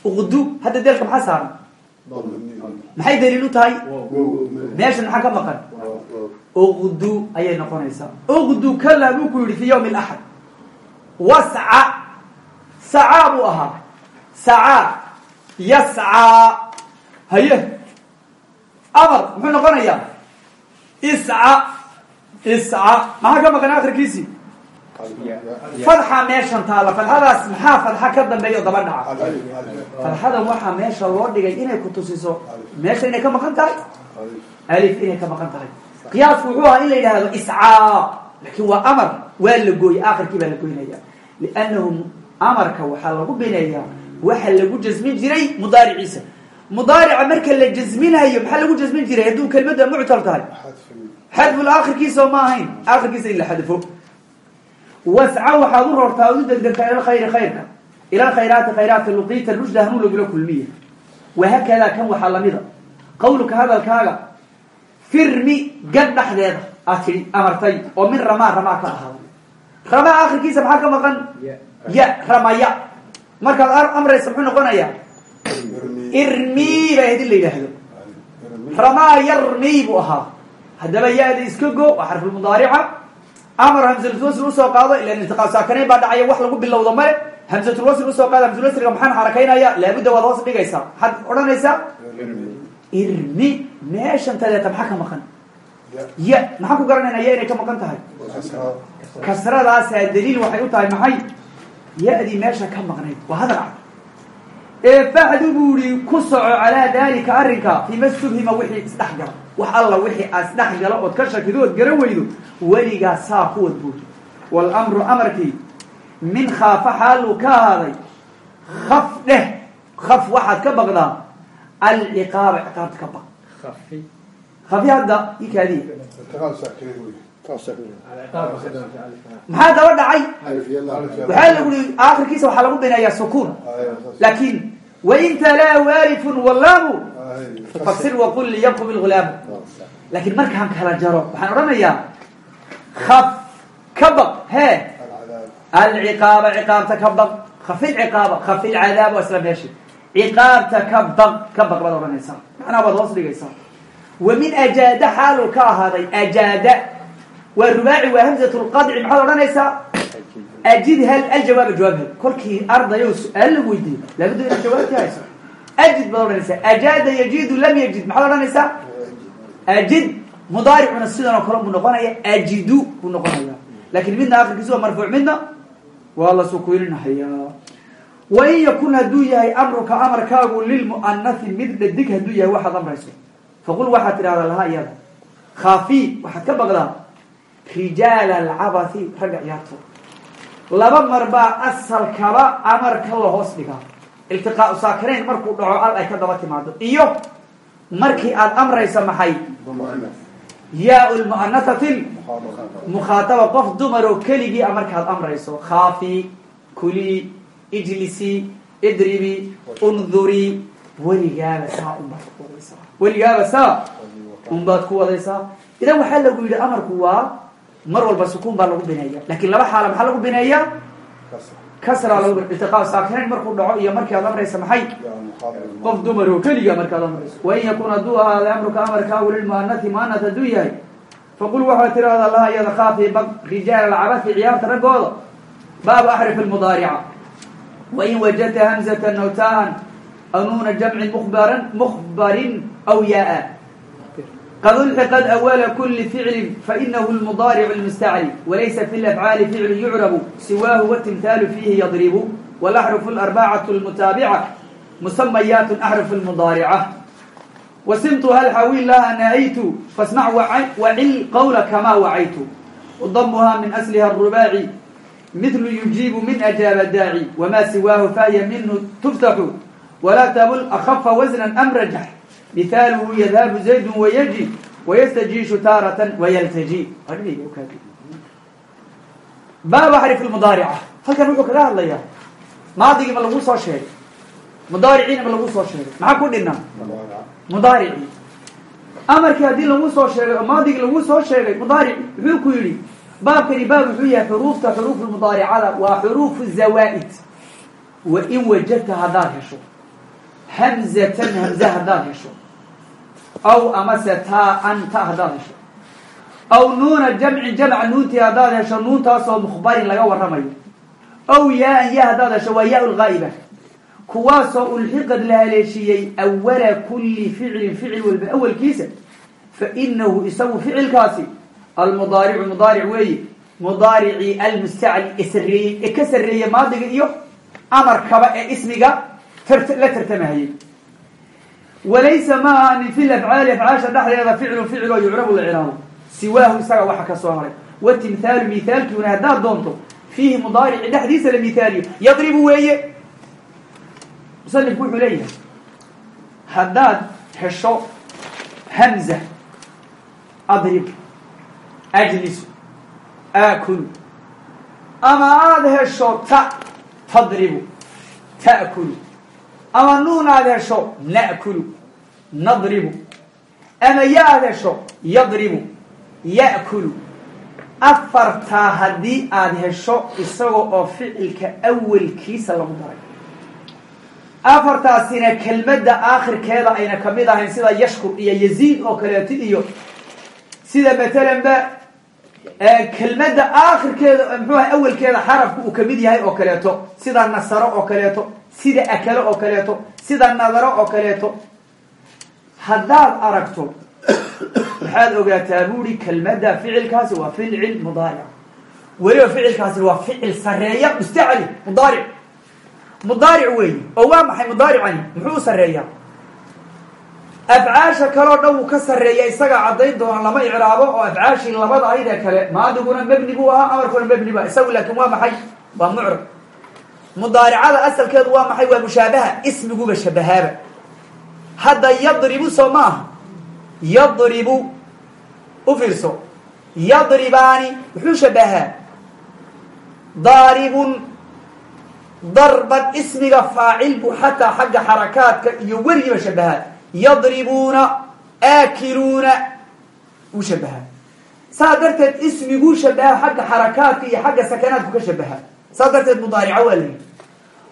Uqdu hadda deelka maxaa saaran? Maxay daliil u tahay? Meeshan maxaa ka maqan? Uqdu ayay noqonaysaa. Uqdu kala buu ku yidhi fi yawmi alaxad wasca sacaa buu ahaa. Sacaa yascaa. Haye. Amar muxuu noqonayaa isca isca maxaa ka maqan akhirkiisii fadxa meeshan taalla. Fadxadaas maxaa fadxa ka dambeeya oo daba dhaca? Fadxadan waxaa meesha loo dhigay inay ku tusiso. Meesha inay ka maqan tahay? Alif inay ka maqan tahay. Qiyaasku wuxuu ahaa in la yidhaahdo iscaa. Laakiin waa amar. Waa la gooyey aakhirkii baa la goynaya liannahu amarka waxaa lagu bineeyaa waxa lagu jasmin jiray mudaariciisa. Mudaarica marka la jasminayo maxaa lagu jasmin jiray? Hadduu kelmadda muctal tahay. Xadful aakhirkiisa oo ma ahayn. Aakhirkiisa in la xadfo. Wasca waxaad u roortaa ad u degdegtaa ila khayri khayrka ila khayraati luqiita rushda hanuun lagula kulmiya wahakadaa kan waxaa lamida qawluka hadalkaaga firmi gad dhexdeeda aad tidhi amartay oo min ramaa ramaa ka ahaaday ramaa akhirkiisa maxaa ka maqan? Ya ramaya markaad amraysa muxuu noqonayaa irmi bay ahayd in la yidhaahdo. Ramaa yarmi buu ahaa. Haddaba ya-da iska go waa xarfulmudaarica amar hamsatulwasl u soo qaado ila iltiqaa saakanayn baa dhacaya wax lagu bilowdo male. Hamsatulwasl u soo qaado hamsulwasliga maxaan xarakaynaya laabudda waad hoos dhigaysaa. Maxaad odhanaysaa irmi. Meeshan tadeeta maxaa ka maqan? Ya maxaan ku garanayna ya inay ka maqan tahay? Kasradaasaa daliil waxay u tahay maxay yadi meesha ka maqnayd waa hadal ee facdu buu ku soco calaa dalika arrinka fima subhima wixii isdhexgala wax alla wixii aad isdhexgala ood ka shakido ood garan weydo weligaa saa kuwad buuto walamru amarkii min khaafa xaaluu ka ahaaday kaf dheh kaf waxaad ka baqdaa alciqaaba ciqaabta ka baq kafi hadda ikaadi maxaa daba dhacay. Waxaa lagu yihi aakhirkiisa waxaa lagu bineeyaa sukuun. Laakiin wain talaa waarifun wallaamu fasir waqul liyaqum ilghulaamu laakiin markaan kala jaro waxaan odhanayaa khaf ka baq hee alciqaaba ciqaabta ka baq kafi lciqaaba kafi lcadaab waa isla meeshi ciqaabta ka baq ka baq baad odhanaysaa. Macnaha baad hoos dhigaysaa. Wa min ajaada xaaluu ka ahaaday ajaada waa rubaaci waa hamzat lqadci maxaad odhanaysaa ajid hal aljawaaba jawaab hel kolkii ardayo su'aal la weydiiyo laabudda inaad jawaabti hayso ajid baad odhanaysaa ajaada yajidu lam yajid maxaad odhanaysaa ajid mudaaricuna sidan oo kale buu noqonaya ajidu buu noqonaya. Lakin midna akhirkiisu waa marfuuc midna waa la sukuuninhayaa wain yakun hadduu yahay amruka amarkaagu lilmu'anathi mid dhadig hadduu yahay waxaad amrayso. Faqul waxaad tidhahdaa lahaa iyada. Khaafi waxaad ka baqdaa rijaal alcabathi ragga ciyaartooda laba mar baa asalkaba amarka la hoos dhigaa. Iltiqaau saakirayn markuu dhaco al ay ka daba timaado iyo markii aad amraysa maxay? Yaa lmu'anathati mukhaataba qof dumar oo keligii a markaad amrayso. Khaafi kulii ijlisi idribi undurii weligaaba saa unbaad ku wadaysaa. Weligaaba saa unbaad ku wadaysaa. Idan waxaa lagu yidhi amarku waa mar walba sukuun baa lagu bineeya laakiin laba xaala maxaa lagu bineeyaa kasraa lagu iltiqaa saakirayn markuu dhaco iyo markii aad amraysa maxay? Qof dumar oo keliga markaad amrayso. Wain yakun hadduu ahaaday amruka amarkaagu lilmu'anathi mu'anath hadduu yahay faqul waxaad tirahdaa laha iyada khaafi baq rijaal alcabathi ciyaarta raggooda. Baabu axrif almudaarica. Wain wajadta hamzatan aw aw nuuna jamcin mukbaran mukbarin aw yaa qad ulxiqad awala kuli ficlin fainahu lmudaaric lmustacli walaysa fi lafcaali ficlu yucrabu siwaahu watimhaalu fiihi yadribu walaxrufu larbacatu lmutaabica musamayaat axrufu lmudaarica wasimtuha alxawiil laha naaytu fasmac wacil qawla kamaa wacaytu wadamuha min asliha arubaaci mithlu yujiibu min ajaaba daaci wama siwaahu fahiya minhu tuftaxu walaa tabul akhafa wasnan am rajax mihaaluhu yadhabu zaydu wayaji wayastajiishu taaratan wayaltaji baab axrif lmudaarica halkan wuxuu kaga hadlayaa maadigii ma lagu soo sheegay mudaariciina ma lagu soo sheegay maxaa ku dhinaa mudaaricii amarkii haddii lagu soo sheegay oo maadigii lagu soo sheegay mudaaric muxuu ku yidhi baabkani baab wuxuu yahay xuruufta xuruufu mudaaricada waa xuruufu zawaa'id wa in wajadta haddaad hesho hamzatan hamze haddaad hesho aw amase taa-an ta haddaad hesho aw nuuna jamcin jamc nuuntii haddaad hesho nuuntaasoo mukhbarin laga warramayo aw yaa-an ya haddaad hesho waa yaa lgaa'iba kuwaasoo ulxiqad la haleeshiiyey awala kulli ficlin ficil walba awalkiisa fa inahu isagu ficilkaasi almudaaricu mudaaric weeye mudaaricii almustacli ee sarreeyey ee ka sarreeyey maadiga iyo amarkaba ee ismiga la tartamahayey walaysa ma ahaanin fi lafcaali afcaasha dhexdeeda ficlun ficil oo yucrabu la cilaabo siwaahu isaga waxa ka soo haray watimhaalu mihaalkiuna haddaad doonto fiihi mudaarici dhexdiisa la mihaaliyo yadribu weeye musanifku wuxuu leeyahay haddaad hesho hamza adrib ajlisu aakulu ama aada hesho ta tadribu ta'kulu ama nuun aada hesho na'kulu nadribu. Ama ya aada hesho yadribu ya'kulu afartaa haddii aada hesho isagoo oo ficilka awalkiisa lagu daray. Afartaasina kelmadda aakhirkeeda ayna ka mid ahayn sida yashkur iyo yaziid oo kaleeto iyo sida matalan ba kelmadda aakhirkeeda muxuu ahay awalkeeda xarafku uu ka mid yahay oo kaleeto. Sida nasaro oo kaleeto sida akalo oo kaleeto sida nadaro oo kaleeto haddaad aragto waxaad ogaataa buuri kelmadda ficilkaasi waa ficil mudaaric weliba ficilkaasi waa ficil sareeya mustacli mudaaric mudaaric weeye oo waa maxay mudaaricani muxuu u sarreeyaa. Afcaasha kaleo dhan wuu ka sarreeya isagaa caddayn doona lama icraabo oo afcaashii labada aydee kale maadiguna mebni buu ahaa amarkuna mebni bu isagu laakiin waa maxay? Waa mucrab. Mudaaricada asalkeedu waa maxay? Waa mushaabaha ismiguba shabahaaba hadda yadribu soo ma aha yadribu. U fiirso. Yadribaani wuxuu shabahaa daaribun. Darban ismiga faacil buu xataa xagga iyo werigiiba shabahaa yadribuuna. Aakiluuna uu shabahaa saa darteed ismiguu shabahaa xagga xarakaadka iyo xagga sakanaadku ka shabahaa saas darteed mudaarica waa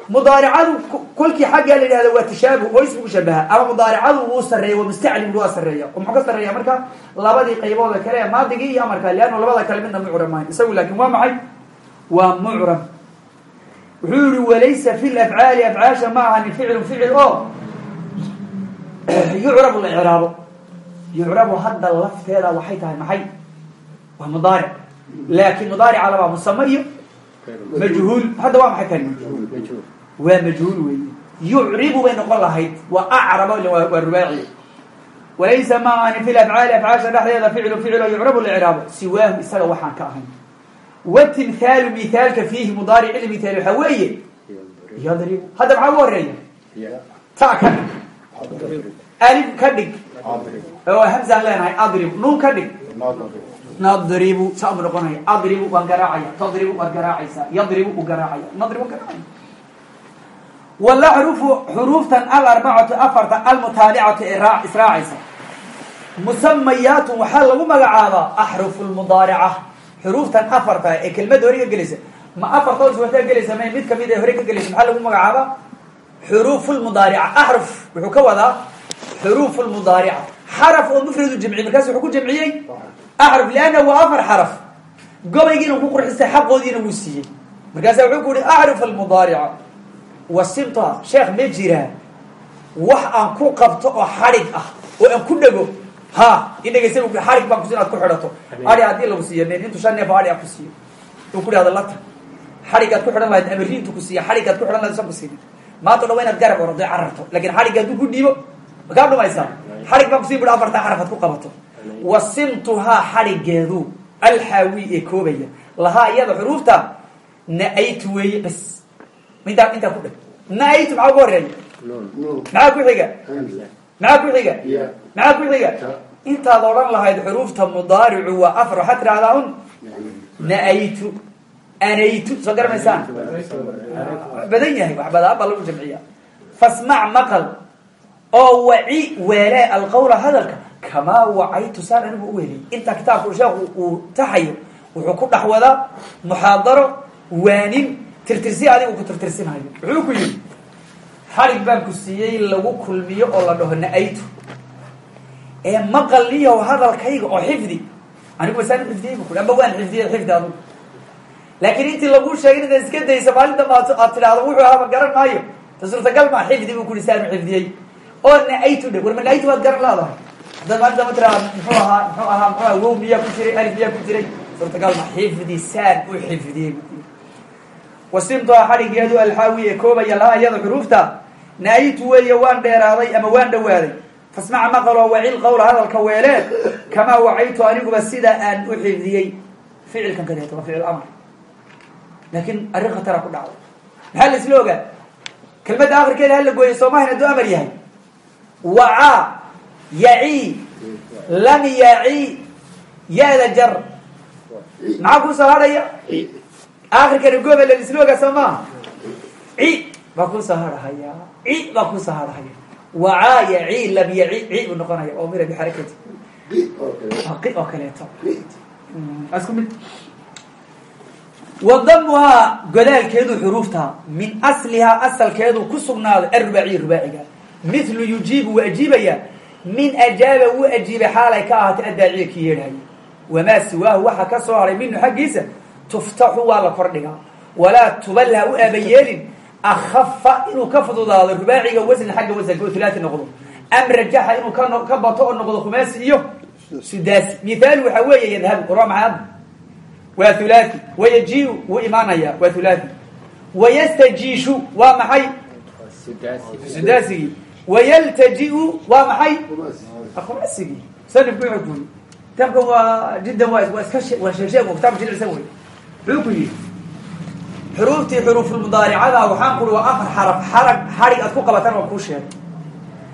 mudaaricadu kolkii xaggaa la yidhahda waa tashaabuh oo ismigu shabaha ama mudaaricadu wuu sareeya waa mustaclin waa sareeya oo muxuu ka sareeya marka? Labadii qaybooda kale ee maadigii iyo amarka leannu labada kale midna mucrab maayn isagu laakin waa maxay? Waa mucrab wuxuu yihi walaysa fi lafcaali afcaasha ma ahani ficlun ficil oo *clears throat* yucrabu la icraabo yucrabu hadda lafteeda waxay tahay maxay? Waa mudaaric. Laakin mudaarica labaa musama iyo majhuul. hadda waa maxay kani waa majhuul weeye yucribu bay noqon lahayd. Waa acraba waa rubaaci. Walaysa ma ahani fi lafcaali afcaasha dhexdeeda ficlu ficilo yucrabu la icraabo siwaahu isaga waxaan ka ahayn. Watimhaalu mihaalka fiihi mudaaric ilmithaal waxaa weeye. Yadribu hadda maxaa ugu horreeya ta ka dhig. Alif ka dhig. Oo leenahay adrib. Nuun ka dhig. Nadribu. Saa noqonaya. Adribu waan garaacaya. Tadribu waad garaacaysaa. Yadribu u garaacaya. Nadribu garaacaya walaxrufu xuruuftan alarbacatu afarta almutaabicatu israacaysa musamayaatun waxaa lagu magacaabaa axrufu lmudaarica xuruuftan afarta ee kelmadda hore ka gelaysa ma afartood wata gelaysa may mid ka mid ee hore ka gelaysa maxaa lagu magacaabaa xuruufu lmudaarica axruf wuxuu ka wadaa xuruufu lmudaarica xaraf oo mufradu jamciy markaas wuxuu ku jamciyey axruf lianna waa afar xaraf gobaygiina ku qurxisay xaqoodiina wuu siiyey markaasa wuxuu ku yihi axruf almudaarica wasimta sheekh ma jiraa wax aan ku qabto oo xadhig ah oo aan ku dhego ha idhegaysa xadhig baan kusi inaad ku xidhato. Adi haddii lagu siiyo nin intu shan neef o adhi a ku siiyo. Uu ku dhahdo lata xadhigaad ku xidhan lahayd amariintu ku siiya xadhigaad ku xidhan lahayd san ku siinin. Maanta o dhan waa inaad garab orado cararto. Lakin xadhigga hadduu ku dhiibo makaa dhumaysaa xadhig baan kusiin bui afartaa xaraf ad ku qabato. Wasimtuhaa xadhigeedu alxaawi ee koobaya. Lahaa iyada xuruufta na-aytu weeye bas. Intaa intaa ku dheg na-aytu maxaa ugu horreeya maxaa ku xiga. Maxaa ku xiga. Maxaa ku xiga. Intaad odhan lahayd xuruufta mudaaricu waa afar waxaad tidhahdaa un. Na-aytu. Anaytu. Soo garamaysaan badan yahay wax badaan baa lagu jamciya fasmac maqal. Oo waci weelee alqawla hadalka. Kamaa wacaytu saan anigu u heliyay intaa kitaabku sheekhu uu taxayo wuxuu ku dhex wadaa muxaadaro waanin tirtirsi adigu ku tirtirsinayo. Wuxuu ku yidhi xarig baan ku siiyey lagu kulmiyo oo la dhaho na-aytu. Ee maqalniyo hadalkayga oo xifdi. Anigu masaan xifdiyey bu ku amba waan xifdiyey xifdi adugu laakiin intii laguu sheegay inaad iska daysa maalinta ma aad tidhaahdo wuxuu ahaa ma garan maayo. Ta suurtagal maa xifdi buu ku yihi saanu xifdiyey. Oo na-aytu dhe war ma na-aytu waad garan laadahay haddaad maalinta ma tiraahdo muxuu ahaa muxuu ahaa muxuu aha wow miyaa ku jiray alif miyaa ku jiray. Suurtagal ma xifdi saan u xifdiyey wasimtuha xadhigeedu alxaawi ee koobaya laha iyada xuruufta. Na-aytu weeye waan dheeraaday ama waan dhawaaday. Fasmaca maqaloo wacil qawla hadalka weeleed kamaa wacaytu aniguba sida aan u xifdiyey. Ficilkan kadeeto waa ficil amar. Laakiin arrin khatara ku dhacday. Maxaa la isla ogaa? Kelmadda akrikeeda hala gooyay soomahan hadduu amar yahay? Wacaa yaci lam yaci ya-da jar. Maxaa kuusoo hadhaya akrikana gooba la isla ogaa soo maaha ci baa kuusoo hadhahaya ci baa kuusoo hadhahaya wacaa yaci lam yaci ci buu noqonaya. Oo mira bixarakati qi oo kaleeto. Isku mid. Wadamuhaa godaalkeedu xuruufta. Min aslihaa asalkeedu ku sugnaaday arubaaciy rubaaciga. Mithlu yujiibu waa ajiibaya. Min ajaaba wuu ajiibay xaalay ka ahaatay addaaciya ki yeedhaya wamaa siwaahu waxa ka soo haray minhu xaggiisa tuftaxu waa la kordhigaa walaa tubal ha u aabayeelin akafa inuu ka fududaado rubaaciga wasn xagga wasanka oo noqdo. Am rajaxa inuu ka bato oo noqdo khumaasi iyo sudaasi mithaal waxaa weeye yadhabu war waa maxay hadda waa hulaati wayajiu wuu imaanaya. Waa hulaati wayastajiishu waa maxay? Sudaasigii wayaltajiu waa maxay? Khumaasigii sanifku wuxuu ku yii kitaabkan waa jiddan waa iska waa sheesheeg kitaab jilicsan wey wuxuu ku yihi xuruuftii xuruufulmudaaricada waxaan kuri waa afar xaraf xarag xarig aad ku qabataan waa kuu sheegay.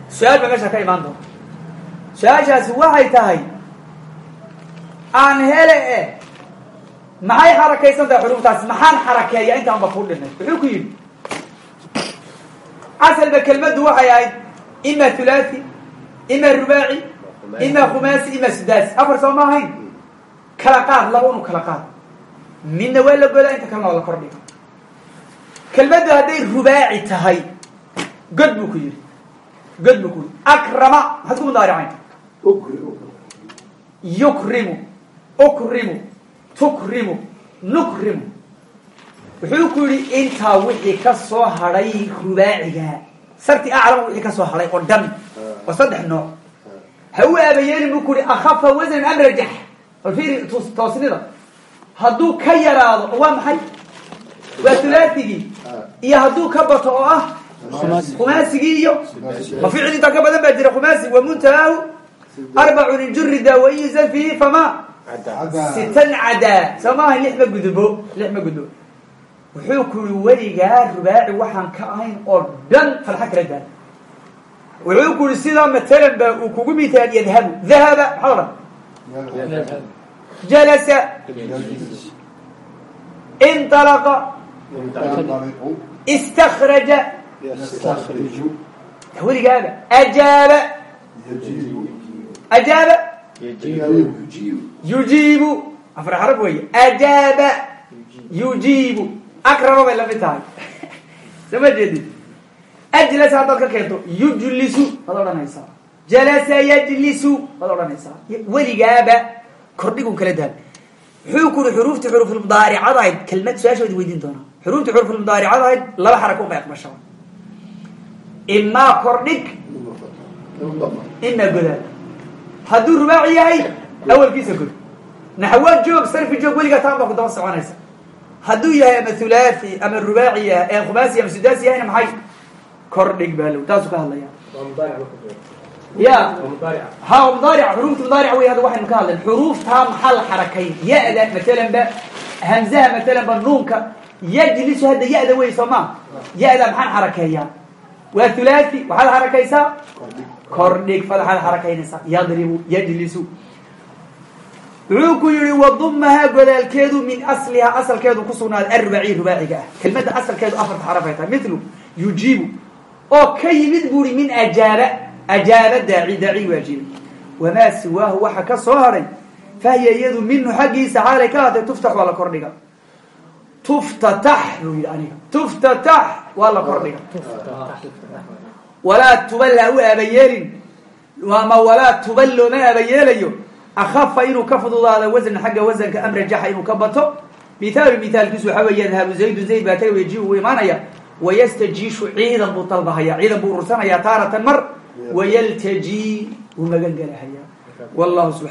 Su'aal ba meesha ka imaan doonta su'aashaasi waxay tahay aan hele e maxay xarakaysan tahay xuruuftaasi maxaan xarakeeya intaan ba kuu dhinay wuxuu ku yidhi asalba kelmaddu waxay ahayd ima thulathi ima rubaaci ima khumaasi. ima sudaasi afar soo ma ahayn? Kala qaad laba unu kala qaad midna waa la godaa inta kalena waa la kordhiga kelmaddu hadday rubaaci tahay god buu ku yidhi. God buu ku yidhi. Akrama maxaad ku mudaaricayn? Yukrimu ukrimu tukrimu nukrimu. Wuxuu ku yidhi intaa wixii ka soo hadhay rubaaciga sarti aclam wixii ka soo hadhay oo dhan oo saddex nooc. Ha u aabayeelin buu ku yihi akhafa wasnan am rajax alfiiri toosnida hadduu ka yaraado waa maxay? Waa hulaatigii iyo hadduu ka bato oo ah? Khumaasigii iyo? Ma ficil intaa ka badan baa jira khumaasi. Wa muntahaahu arbacun injurida wain yuzal fiihi fama? Sitan cadaa soo maaha lix ma gudbo lix ma gudbo wuxuu ku yihi weligaa rubaaci waxaan ka ahayn oo dhan falxa kala daal wuxuu ku yihi sidaa matalan ba uu kugu mitaal yadhabu dahaba maxaa odhan jalasa inطalaqa istakraja weligaaba ajaaba ajaaba yujiibu afar xarab weeye ajaaba yujiibu akrama bay la mid tahay soo ma jeedid ajlasa haddaad ka keento yujlisu waad odhanaysaa jalasa yajlisu waad odhanaysaa weligaaba kordhigun kala daal. Wuxuu ku uri xuruuftii xuruufulmudaaricada ahayd kelmad su'aashoodi weydiin doonaa xuruuftii xuruufulmudaaricada ahayd laba xarako unbay aqbashaa imaa kordhig. Imaa godaal. Hadduu rubaaci yahay awalkiisa god naxwo joog sarfi joog weligaa taan ku daba soconaysa. Hadduu yahay ama hulaathi ama rubaaci ee khumaasi ama sudaasi yahayna maxay? Kordhig baa low taasuu ka hadlaya ya. Ha mudaaric xuruufta mudaaric wey hadda waxaynu ka hadlayn xuruuftaa maxaa la xarakayn ya-da matalan ba hamzaha matalan ba nuunka. Yajlisu hadda ya-da wey soo maa ya-da maxaan xarakeeyaa? Waa hulaathi waxaad xarakaysaa? Kordhig. Fadaxaad xarakaynaysaa yadribu yajlisu. Wuxuu ku yihi wadumahaa godaalkeedu min aslihaa asalkeedu ku sugnaaday arubaaciy rubaaciga ah. Kelmadda asalkeedu afarta xarafay tahay. Milu yujiibu oo ka yimid buri min ajaaba ajaaba daaci daaci waajiibay wamaa siwaahu waxa ka soo hadhay fahiya iyadu minhu xaggiisa xaalay ka hadday tuftax waa la kordhiga tuftatax buu yidhi aniga tuftatax waa la kordhiga walaa tubal ha u aabayeelin ama walaa tubal looma aabayeelayo akafa inuu ka fududaado wasan xagga wasanka amrajaxa inuu ka bato mithaalu mithaalkiisu waxaa weeye yadhabu zaydu zayd wayaltaji wuu magan gelahayaa wallahu subaa